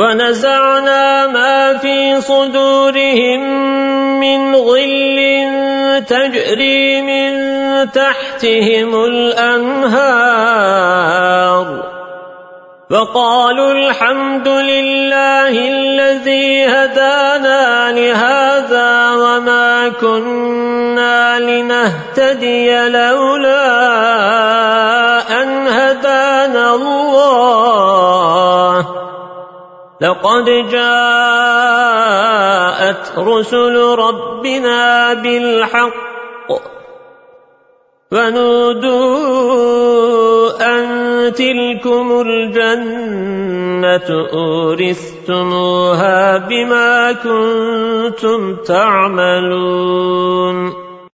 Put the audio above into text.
ونزعنا ما في صدورهم من غل تجري من تحتهم الأنهار. فقالوا الحمد لله الذي هدانا لهذا وما كنا لنهتدي لولا أن هدانا الله. لقد جاءت رسل ربنا بالحق فنودوا أن تلكم الجنة أورثتموها بما كنتم تعملون